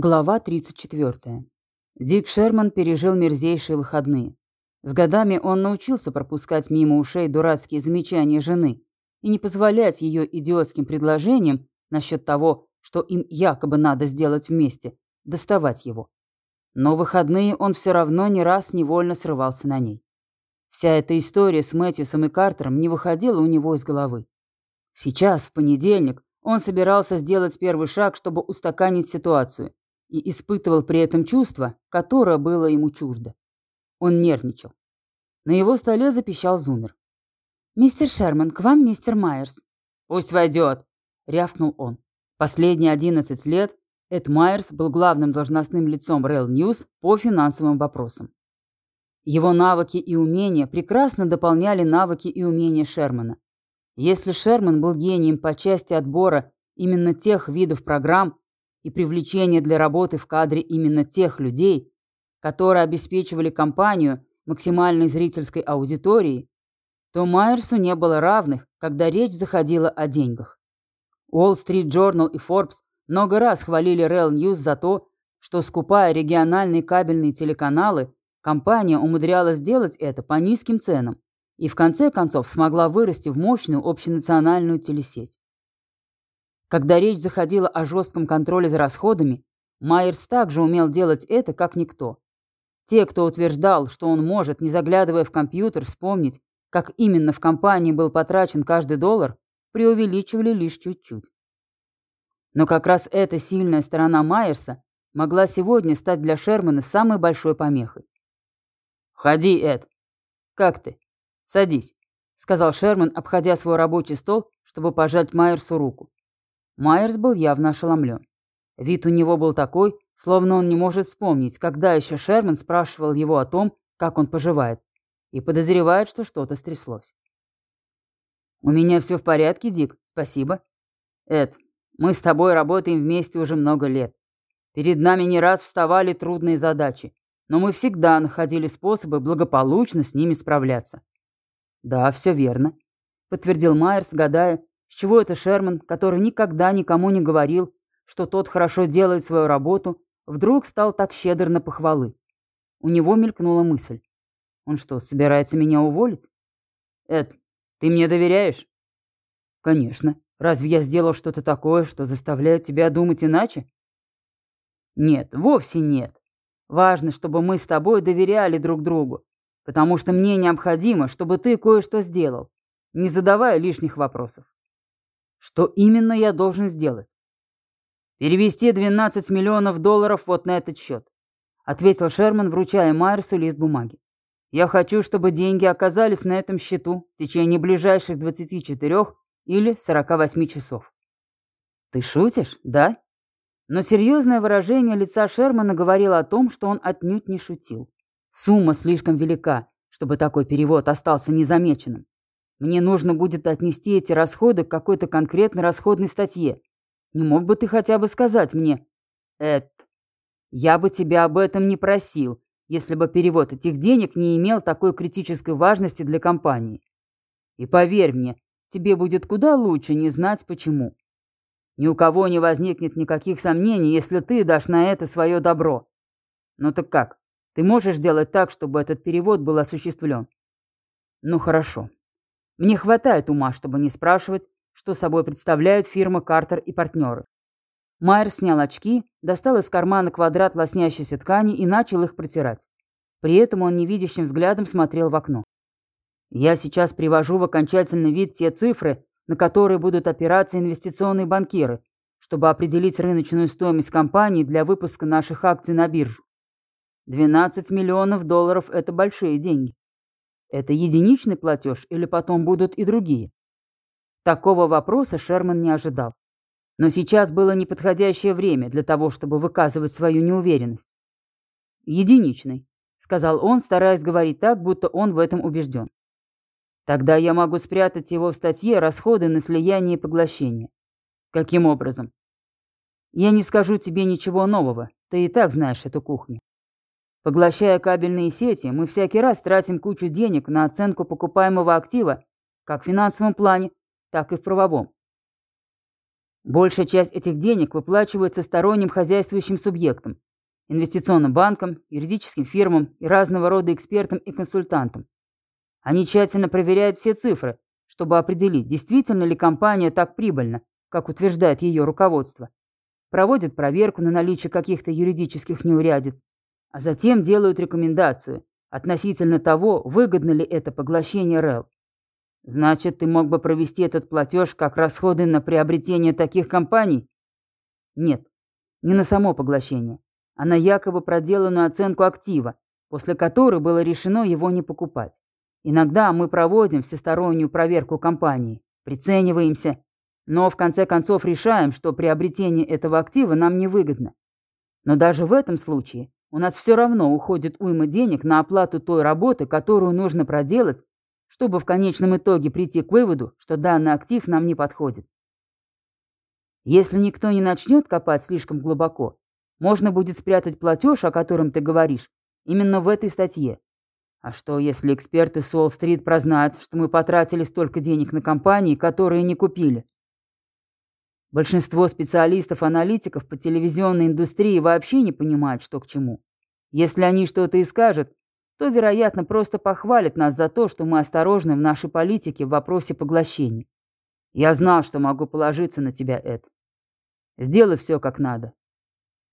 Глава 34. Дик Шерман пережил мерзейшие выходные. С годами он научился пропускать мимо ушей дурацкие замечания жены и не позволять ее идиотским предложениям насчет того, что им якобы надо сделать вместе, доставать его. Но выходные он все равно не раз невольно срывался на ней. Вся эта история с Мэтьюсом и Картером не выходила у него из головы. Сейчас, в понедельник, он собирался сделать первый шаг, чтобы устаканить ситуацию, и испытывал при этом чувство, которое было ему чуждо. Он нервничал. На его столе запищал зумер. «Мистер Шерман, к вам мистер Майерс». «Пусть войдет», — рявкнул он. Последние 11 лет Эд Майерс был главным должностным лицом Rail News по финансовым вопросам. Его навыки и умения прекрасно дополняли навыки и умения Шермана. Если Шерман был гением по части отбора именно тех видов программ, и привлечение для работы в кадре именно тех людей, которые обеспечивали компанию максимальной зрительской аудиторией, то Майерсу не было равных, когда речь заходила о деньгах. Wall Street Journal и Forbes много раз хвалили Rail News за то, что, скупая региональные кабельные телеканалы, компания умудрялась сделать это по низким ценам и в конце концов смогла вырасти в мощную общенациональную телесеть. Когда речь заходила о жестком контроле за расходами, Майерс также умел делать это, как никто. Те, кто утверждал, что он может, не заглядывая в компьютер, вспомнить, как именно в компании был потрачен каждый доллар, преувеличивали лишь чуть-чуть. Но как раз эта сильная сторона Майерса могла сегодня стать для Шермана самой большой помехой. «Входи, Эд. Как ты? Садись», — сказал Шерман, обходя свой рабочий стол, чтобы пожать Майерсу руку. Майерс был явно ошеломлен. Вид у него был такой, словно он не может вспомнить, когда еще Шерман спрашивал его о том, как он поживает, и подозревает, что что-то стряслось. «У меня все в порядке, Дик, спасибо. Эд, мы с тобой работаем вместе уже много лет. Перед нами не раз вставали трудные задачи, но мы всегда находили способы благополучно с ними справляться». «Да, все верно», — подтвердил Майерс, гадая, с чего это Шерман, который никогда никому не говорил, что тот хорошо делает свою работу, вдруг стал так щедр на похвалы? У него мелькнула мысль. Он что, собирается меня уволить? Эд, ты мне доверяешь? Конечно. Разве я сделал что-то такое, что заставляет тебя думать иначе? Нет, вовсе нет. Важно, чтобы мы с тобой доверяли друг другу, потому что мне необходимо, чтобы ты кое-что сделал, не задавая лишних вопросов. Что именно я должен сделать? Перевести 12 миллионов долларов вот на этот счет, ответил Шерман, вручая Майерсу лист бумаги. Я хочу, чтобы деньги оказались на этом счету в течение ближайших 24 или 48 часов. Ты шутишь, да? Но серьезное выражение лица Шермана говорило о том, что он отнюдь не шутил. Сумма слишком велика, чтобы такой перевод остался незамеченным. Мне нужно будет отнести эти расходы к какой-то конкретной расходной статье. Не мог бы ты хотя бы сказать мне, Эд, я бы тебя об этом не просил, если бы перевод этих денег не имел такой критической важности для компании. И поверь мне, тебе будет куда лучше не знать почему. Ни у кого не возникнет никаких сомнений, если ты дашь на это свое добро. Ну так как? Ты можешь сделать так, чтобы этот перевод был осуществлен? Ну хорошо. Мне хватает ума, чтобы не спрашивать, что собой представляет фирма «Картер и партнеры». Майер снял очки, достал из кармана квадрат лоснящейся ткани и начал их протирать. При этом он невидящим взглядом смотрел в окно. «Я сейчас привожу в окончательный вид те цифры, на которые будут опираться инвестиционные банкиры, чтобы определить рыночную стоимость компании для выпуска наших акций на биржу. 12 миллионов долларов – это большие деньги. Это единичный платеж или потом будут и другие? Такого вопроса Шерман не ожидал. Но сейчас было неподходящее время для того, чтобы выказывать свою неуверенность. «Единичный», — сказал он, стараясь говорить так, будто он в этом убежден. «Тогда я могу спрятать его в статье «Расходы на слияние и поглощение». Каким образом? Я не скажу тебе ничего нового, ты и так знаешь эту кухню. Поглощая кабельные сети, мы всякий раз тратим кучу денег на оценку покупаемого актива, как в финансовом плане, так и в правовом. Большая часть этих денег выплачивается сторонним хозяйствующим субъектам, инвестиционным банкам, юридическим фирмам и разного рода экспертам и консультантам. Они тщательно проверяют все цифры, чтобы определить, действительно ли компания так прибыльна, как утверждает ее руководство. Проводят проверку на наличие каких-то юридических неурядиц, а затем делают рекомендацию относительно того, выгодно ли это поглощение РЭЛ. Значит, ты мог бы провести этот платеж как расходы на приобретение таких компаний? Нет, не на само поглощение, а на якобы проделанную оценку актива, после которой было решено его не покупать. Иногда мы проводим всестороннюю проверку компании, прицениваемся, но в конце концов решаем, что приобретение этого актива нам невыгодно. Но даже в этом случае у нас все равно уходит уйма денег на оплату той работы, которую нужно проделать, чтобы в конечном итоге прийти к выводу, что данный актив нам не подходит. Если никто не начнет копать слишком глубоко, можно будет спрятать платеж, о котором ты говоришь, именно в этой статье. А что, если эксперты с Уолл-стрит прознают, что мы потратили столько денег на компании, которые не купили? Большинство специалистов-аналитиков по телевизионной индустрии вообще не понимают, что к чему. Если они что-то и скажут, то, вероятно, просто похвалят нас за то, что мы осторожны в нашей политике в вопросе поглощения. Я знал, что могу положиться на тебя, Эд. Сделай все как надо.